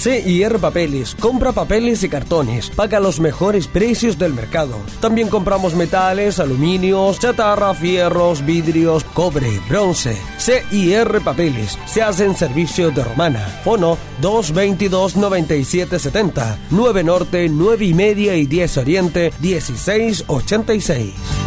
CIR Papeles, compra papeles y cartones, paga los mejores precios del mercado. También compramos metales, aluminios, chatarra, fierros, vidrios, cobre, bronce. CIR Papeles, se hacen servicios de Romana. Fono 222-9770, 9 Norte, 9 y media y 10 Oriente, 1686.